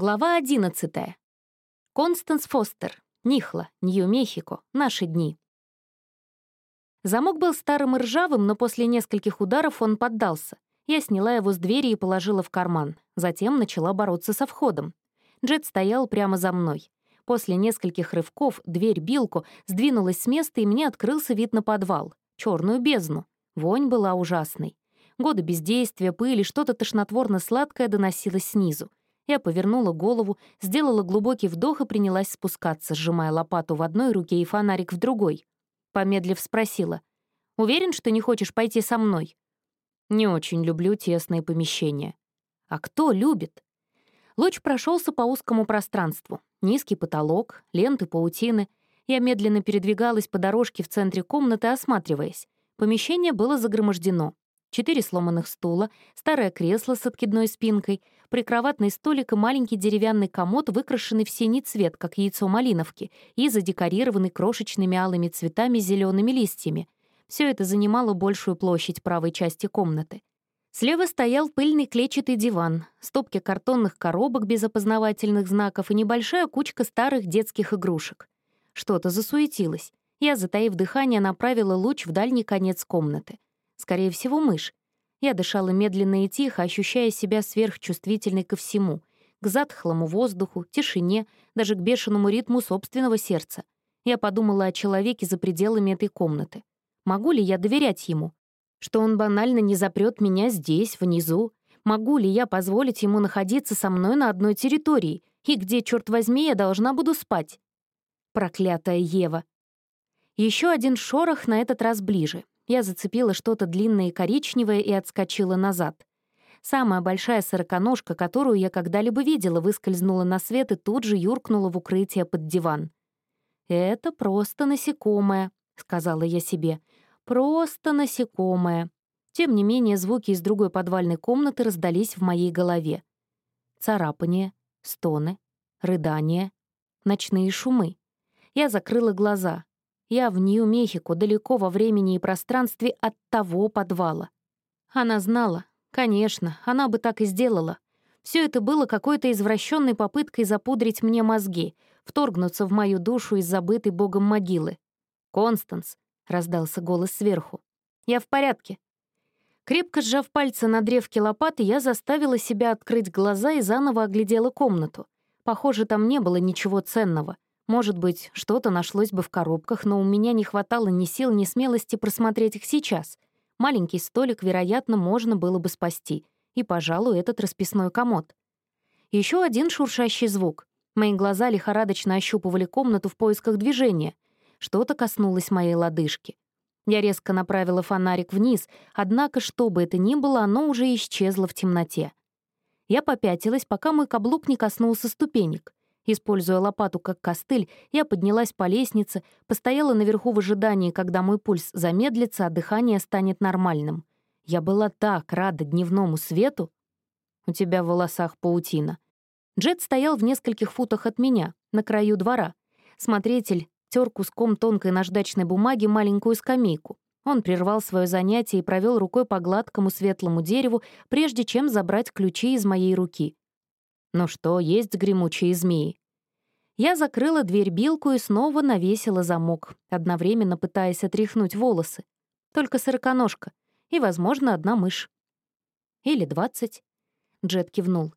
Глава 11. Констанс Фостер. Нихла, Нью-Мехико. Наши дни. Замок был старым и ржавым, но после нескольких ударов он поддался. Я сняла его с двери и положила в карман. Затем начала бороться со входом. Джет стоял прямо за мной. После нескольких рывков дверь Билку сдвинулась с места, и мне открылся вид на подвал. черную бездну. Вонь была ужасной. Годы бездействия, пыли, что-то тошнотворно-сладкое доносилось снизу. Я повернула голову, сделала глубокий вдох и принялась спускаться, сжимая лопату в одной руке и фонарик в другой. Помедлив спросила. «Уверен, что не хочешь пойти со мной?» «Не очень люблю тесные помещения». «А кто любит?» Луч прошелся по узкому пространству. Низкий потолок, ленты паутины. Я медленно передвигалась по дорожке в центре комнаты, осматриваясь. Помещение было загромождено. Четыре сломанных стула, старое кресло с откидной спинкой, прикроватный столик и маленький деревянный комод, выкрашенный в синий цвет, как яйцо малиновки, и задекорированный крошечными алыми цветами зелеными листьями. Все это занимало большую площадь правой части комнаты. Слева стоял пыльный клетчатый диван, стопки картонных коробок без опознавательных знаков и небольшая кучка старых детских игрушек. Что-то засуетилось. Я, затаив дыхание, направила луч в дальний конец комнаты. Скорее всего, мышь. Я дышала медленно и тихо, ощущая себя сверхчувствительной ко всему. К затхлому воздуху, тишине, даже к бешеному ритму собственного сердца. Я подумала о человеке за пределами этой комнаты. Могу ли я доверять ему? Что он банально не запрет меня здесь, внизу? Могу ли я позволить ему находиться со мной на одной территории? И где, черт возьми, я должна буду спать? Проклятая Ева. Еще один шорох на этот раз ближе. Я зацепила что-то длинное и коричневое и отскочила назад. Самая большая сороконожка, которую я когда-либо видела, выскользнула на свет и тут же юркнула в укрытие под диван. «Это просто насекомое», — сказала я себе. «Просто насекомое». Тем не менее, звуки из другой подвальной комнаты раздались в моей голове. Царапание, стоны, рыдания, ночные шумы. Я закрыла глаза. Я в Нью-Мехико, далеко во времени и пространстве от того подвала. Она знала. Конечно, она бы так и сделала. Все это было какой-то извращенной попыткой запудрить мне мозги, вторгнуться в мою душу из забытой богом могилы. «Констанс», — раздался голос сверху. «Я в порядке». Крепко сжав пальцы на древке лопаты, я заставила себя открыть глаза и заново оглядела комнату. Похоже, там не было ничего ценного — может быть, что-то нашлось бы в коробках, но у меня не хватало ни сил, ни смелости просмотреть их сейчас. Маленький столик, вероятно, можно было бы спасти. И, пожалуй, этот расписной комод. Еще один шуршащий звук. Мои глаза лихорадочно ощупывали комнату в поисках движения. Что-то коснулось моей лодыжки. Я резко направила фонарик вниз, однако, что бы это ни было, оно уже исчезло в темноте. Я попятилась, пока мой каблук не коснулся ступенек. Используя лопату как костыль, я поднялась по лестнице, постояла наверху в ожидании, когда мой пульс замедлится, а дыхание станет нормальным. Я была так рада дневному свету. У тебя в волосах паутина. Джет стоял в нескольких футах от меня, на краю двора. Смотритель тер куском тонкой наждачной бумаги маленькую скамейку. Он прервал свое занятие и провел рукой по гладкому светлому дереву, прежде чем забрать ключи из моей руки. «Ну что, есть гремучие змеи?» Я закрыла дверь билку и снова навесила замок, одновременно пытаясь отряхнуть волосы. Только сороконожка и, возможно, одна мышь. Или двадцать. Джет кивнул.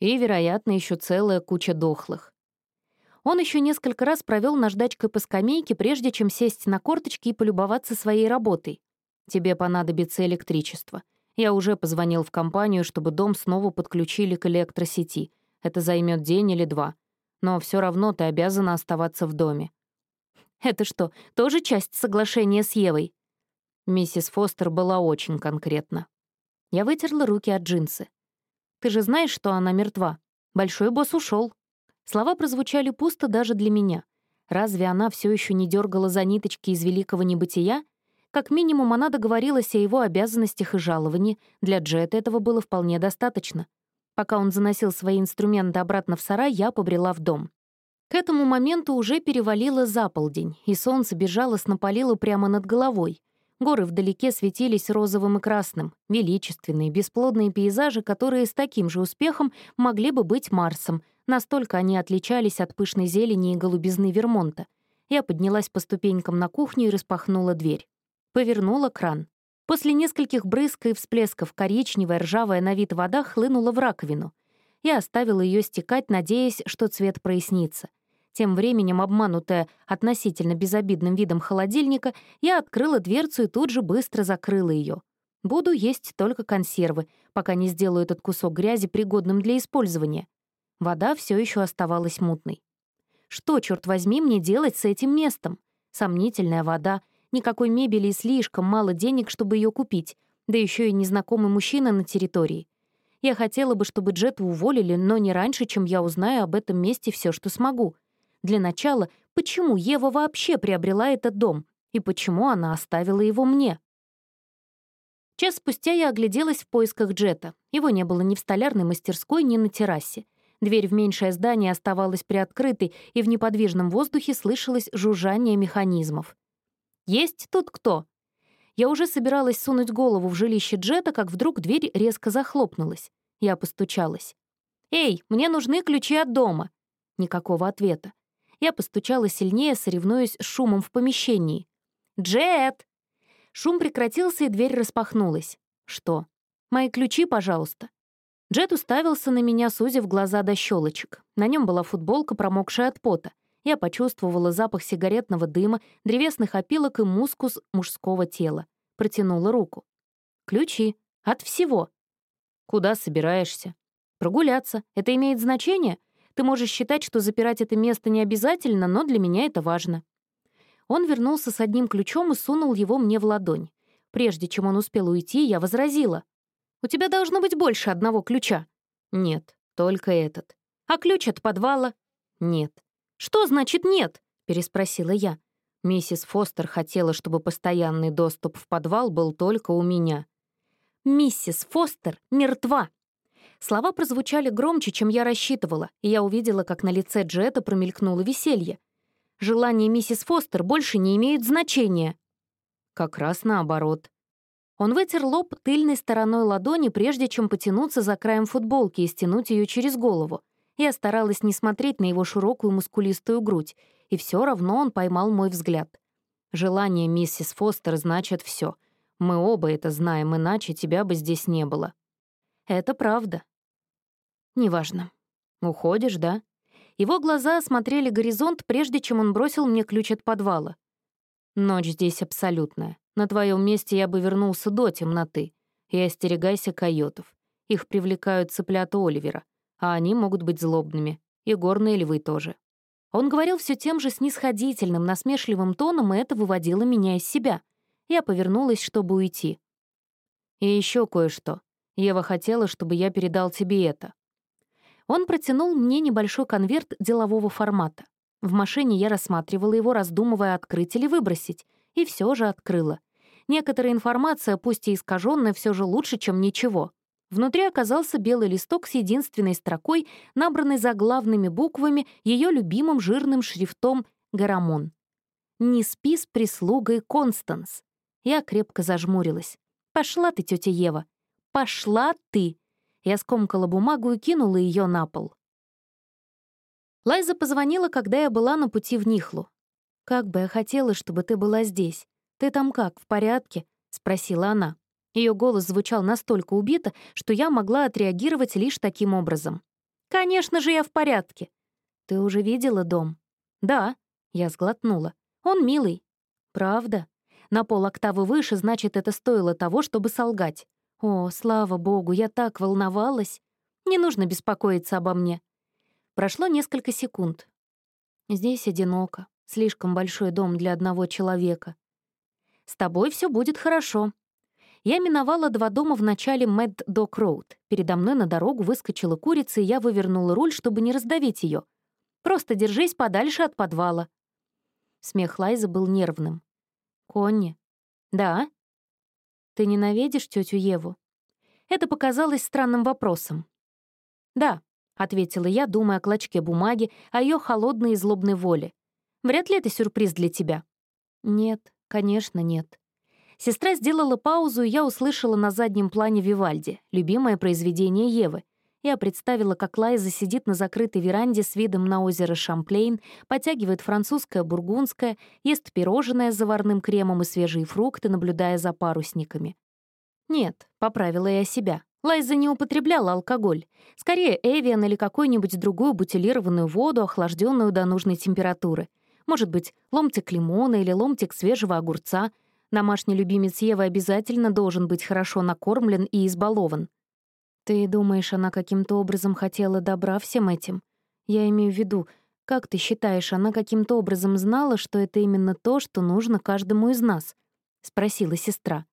И, вероятно, еще целая куча дохлых. Он еще несколько раз провел наждачкой по скамейке, прежде чем сесть на корточки и полюбоваться своей работой. Тебе понадобится электричество. Я уже позвонил в компанию, чтобы дом снова подключили к электросети. Это займет день или два. Но все равно ты обязана оставаться в доме. Это что, тоже часть соглашения с Евой? Миссис Фостер была очень конкретна. Я вытерла руки от джинсы. Ты же знаешь, что она мертва. Большой босс ушел. Слова прозвучали пусто даже для меня. Разве она все еще не дергала за ниточки из великого небытия? Как минимум, она договорилась о его обязанностях и жаловании. Для Джета этого было вполне достаточно. Пока он заносил свои инструменты обратно в сарай, я побрела в дом. К этому моменту уже перевалило за полдень, и солнце безжалостно палило прямо над головой. Горы вдалеке светились розовым и красным, величественные, бесплодные пейзажи, которые с таким же успехом могли бы быть Марсом, настолько они отличались от пышной зелени и голубизны Вермонта. Я поднялась по ступенькам на кухню и распахнула дверь. Повернула кран. После нескольких брызг и всплесков коричневая, ржавая на вид вода хлынула в раковину. Я оставила ее стекать, надеясь, что цвет прояснится. Тем временем, обманутая относительно безобидным видом холодильника, я открыла дверцу и тут же быстро закрыла ее. Буду есть только консервы, пока не сделаю этот кусок грязи пригодным для использования. Вода все еще оставалась мутной. Что, черт возьми, мне делать с этим местом? Сомнительная вода, никакой мебели и слишком мало денег, чтобы ее купить, да еще и незнакомый мужчина на территории. Я хотела бы, чтобы Джету уволили, но не раньше, чем я узнаю об этом месте все, что смогу — для начала, почему Ева вообще приобрела этот дом и почему она оставила его мне? Час спустя я огляделась в поисках Джета. Его не было ни в столярной мастерской, ни на террасе. Дверь в меньшее здание оставалась приоткрытой, и в неподвижном воздухе слышалось жужжание механизмов. «Есть тут кто?» Я уже собиралась сунуть голову в жилище Джета, как вдруг дверь резко захлопнулась. Я постучалась. «Эй, мне нужны ключи от дома!» Никакого ответа. Я постучала сильнее, соревнуясь с шумом в помещении. «Джет!» Шум прекратился, и дверь распахнулась. «Что? Мои ключи, пожалуйста». Джет уставился на меня, сузив глаза до щелочек. На нем была футболка, промокшая от пота. Я почувствовала запах сигаретного дыма, древесных опилок и мускус мужского тела. Протянула руку. «Ключи. От всего». «Куда собираешься?» «Прогуляться. Это имеет значение?» Ты можешь считать, что запирать это место не обязательно, но для меня это важно». Он вернулся с одним ключом и сунул его мне в ладонь. Прежде чем он успел уйти, я возразила. «У тебя должно быть больше одного ключа». «Нет, только этот». «А ключ от подвала?» «Нет». «Что значит нет?» — переспросила я. Миссис Фостер хотела, чтобы постоянный доступ в подвал был только у меня. «Миссис Фостер мертва!» Слова прозвучали громче, чем я рассчитывала, и я увидела, как на лице Джета промелькнуло веселье. Желания миссис Фостер больше не имеют значения. Как раз наоборот. Он вытер лоб тыльной стороной ладони, прежде чем потянуться за краем футболки и стянуть ее через голову. Я старалась не смотреть на его широкую мускулистую грудь, и все равно он поймал мой взгляд. Желание миссис Фостер значит все. Мы оба это знаем, иначе тебя бы здесь не было. Это правда. Неважно. Уходишь, да? Его глаза осмотрели горизонт, прежде чем он бросил мне ключ от подвала. Ночь здесь абсолютная. На твоем месте я бы вернулся до темноты. И остерегайся койотов. Их привлекают цыплята Оливера, а они могут быть злобными. И горные львы тоже. Он говорил все тем же снисходительным, насмешливым тоном, и это выводило меня из себя. Я повернулась, чтобы уйти. И еще кое-что. Ева хотела, чтобы я передал тебе это». Он протянул мне небольшой конверт делового формата. В машине я рассматривала его, раздумывая, открыть или выбросить, и все же открыла. Некоторая информация, пусть и искаженная, все же лучше, чем ничего. Внутри оказался белый листок с единственной строкой, набранной заглавными буквами, ее любимым жирным шрифтом «Гарамон». «Не спи с прислугой Констанс». Я крепко зажмурилась. «Пошла ты, тетя Ева. «Пошла ты!» Я скомкала бумагу и кинула ее на пол. Лайза позвонила, когда я была на пути в Нихлу. «Как бы я хотела, чтобы ты была здесь. Ты там как, в порядке?» — спросила она. Ее голос звучал настолько убито, что я могла отреагировать лишь таким образом. «Конечно же, я в порядке». «Ты уже видела дом?» «Да», — я сглотнула. «Он милый». «Правда?» На пол октавы выше, значит, это стоило того, чтобы солгать. О, слава богу, я так волновалась. Не нужно беспокоиться обо мне. Прошло несколько секунд. Здесь одиноко. Слишком большой дом для одного человека. С тобой все будет хорошо. Я миновала два дома в начале Мэд Док Роуд. Передо мной на дорогу выскочила курица, и я вывернула руль, чтобы не раздавить ее. Просто держись подальше от подвала. Смех Лайза был нервным. «Конни?» «Да?» «Ты ненавидишь тетю Еву?» Это показалось странным вопросом. «Да», — ответила я, думая о клочке бумаги, о ее холодной и злобной воле. «Вряд ли это сюрприз для тебя». «Нет, конечно, нет». Сестра сделала паузу, и я услышала на заднем плане Вивальди, любимое произведение Евы. Я представила, как Лайза сидит на закрытой веранде с видом на озеро Шамплейн, потягивает французское бургундское, ест пирожное с заварным кремом и свежие фрукты, наблюдая за парусниками. Нет, поправила я себя. Лайза не употребляла алкоголь. Скорее, Эвиан или какую-нибудь другую бутилированную воду, охлажденную до нужной температуры. Может быть, ломтик лимона или ломтик свежего огурца. Домашний любимец Евы обязательно должен быть хорошо накормлен и избалован. Ты думаешь, она каким-то образом хотела добра всем этим? Я имею в виду, как ты считаешь, она каким-то образом знала, что это именно то, что нужно каждому из нас? Спросила сестра.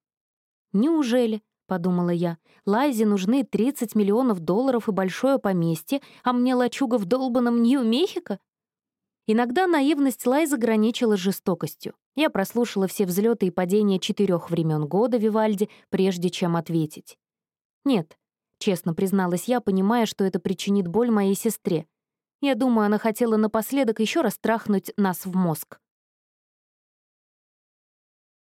Неужели? — подумала я. «Лайзе нужны 30 миллионов долларов и большое поместье, а мне лачуга в долбанном Нью-Мехико?» Иногда наивность Лайза граничила жестокостью. Я прослушала все взлеты и падения четырех времен года Вивальди, прежде чем ответить. «Нет, Честно призналась я, понимая, что это причинит боль моей сестре. Я думаю, она хотела напоследок еще раз трахнуть нас в мозг.